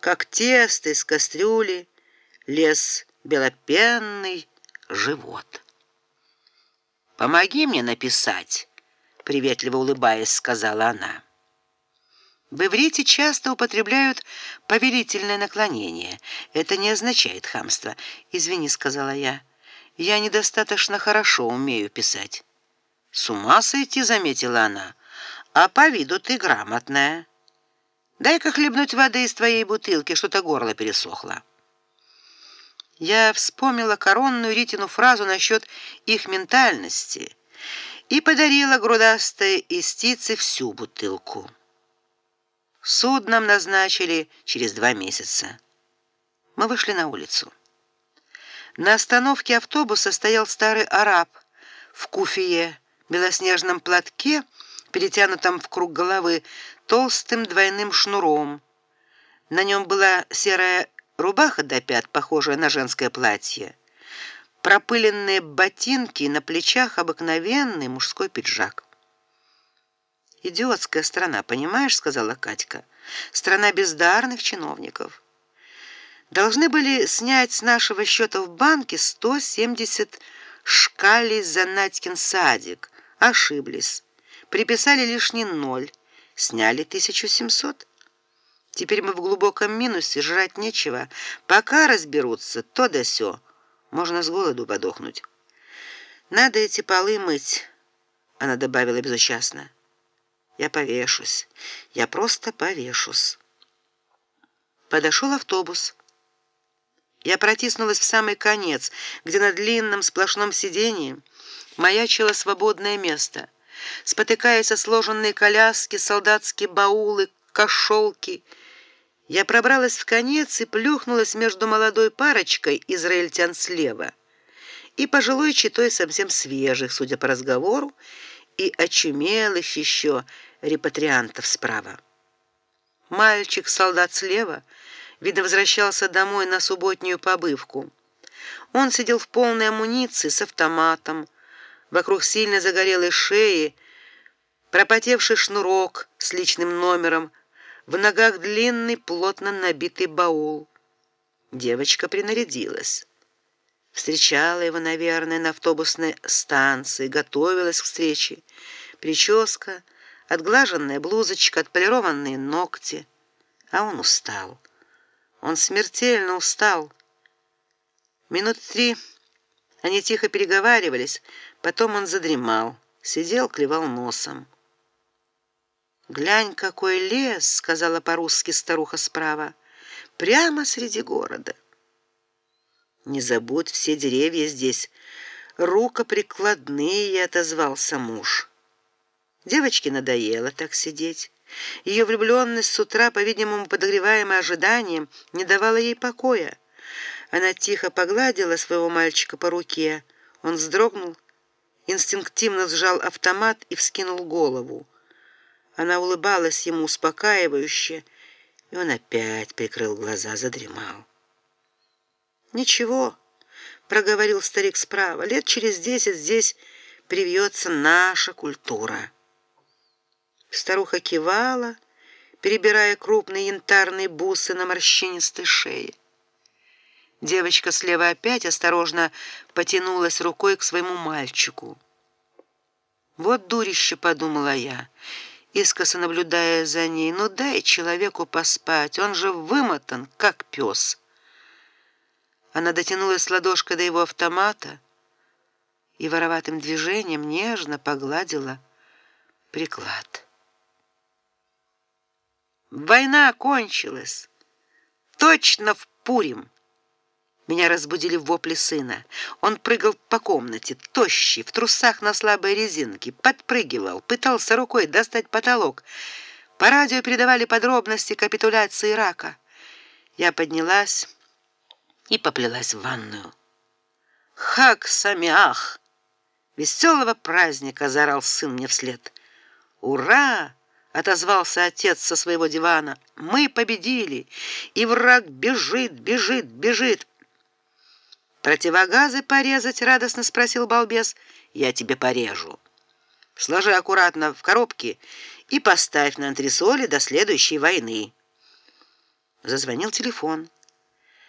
как тесто из кастрюли, лез белопенный живот. Помоги мне написать, приветливо улыбаясь, сказала она. В иврите часто употребляют повелительное наклонение. Это не означает хамство. Извини, сказала я. Я недостаточно хорошо умею писать. С ума сойти, заметила она. А по виду ты грамотная. Дай-ка хлебнуть воды из твоей бутылки, что-то горло пересохло. Я вспомнила коронную Ритину фразу насчет их ментальности и подарила грудастой истице всю бутылку. Суд нам назначили через два месяца. Мы вышли на улицу. На остановке автобуса стоял старый араб в куфие, белоснежном платке, перетянутом в круг головы толстым двойным шнуром. На нем была серая рубаха до пят, похожая на женское платье. Пропыленные ботинки, на плечах обыкновенный мужской пиджак. Идиотская страна, понимаешь, сказала Катька. Страна бездарных чиновников. Должны были снять с нашего счета в банке 170 шкалей за Надькин садик. Ошиблись. Приписали лишний ноль. Сняли 1700. Теперь мы в глубоком минусе, жрать нечего. Пока разберутся, то да сё. Можно с голоду подохнуть. Надо эти полы мыть, она добавила безучастно. Я повешусь. Я просто повешусь. Подошел автобус. Я протиснулась в самый конец, где на длинном сплошном сиденье маячило свободное место. Спотыкаясь о сложенные коляски, солдатские баулы, кошелки, я пробралась в конец и плюхнулась между молодой парочкой израильтян слева и пожилой читой совсем свежих, судя по разговору, и очумелых еще репатриантов справа. Мальчик-солдат слева, видно, возвращался домой на субботнюю побывку. Он сидел в полной амуниции с автоматом, вокруг сильно загорелой шеи пропотевший шнурок с личным номером в ногах длинный, плотно набитый баул. Девочка принарядилась. Встречала его, наверное, на автобусной станции, готовилась к встрече. Прическа, отглаженная блузочка, отполированные ногти. А он устал. Он смертельно устал. Минут три они тихо переговаривались, потом он задремал, сидел, клевал носом. Глянь, какой лес, сказала по-русски старуха справа, прямо среди города. Не забудь, все деревья здесь рукоприкладные, отозвался муж. Девочке надоело так сидеть. Ее влюбленность с утра, по-видимому, подогреваемая ожиданием, не давала ей покоя. Она тихо погладила своего мальчика по руке. Он вздрогнул, инстинктивно сжал автомат и вскинул голову. Она улыбалась ему успокаивающе, и он опять прикрыл глаза, задремал. Ничего, проговорил старик справа. Лет через десять здесь привьется наша культура. Старуха кивала, перебирая крупные янтарные бусы на морщинистой шее. Девочка слева опять осторожно потянулась рукой к своему мальчику. Вот дурище, подумала я искоса наблюдая за ней. Ну дай человеку поспать, он же вымотан, как пес. Она дотянулась ладошкой до его автомата и вороватым движением нежно погладила приклад. Война кончилась. Точно в Пурим. Меня разбудили вопли сына. Он прыгал по комнате, тощий, в трусах на слабой резинке, подпрыгивал, пытался рукой достать потолок. По радио передавали подробности капитуляции Ирака. Я поднялась и поплелась в ванную. Хак самиах! Веселого праздника заорал сын мне вслед. Ура! отозвался отец со своего дивана. Мы победили, и враг бежит, бежит, бежит. Противогазы порезать, радостно спросил балбес. Я тебе порежу. Сложи аккуратно в коробки и поставь на антресоли до следующей войны. Зазвонил телефон.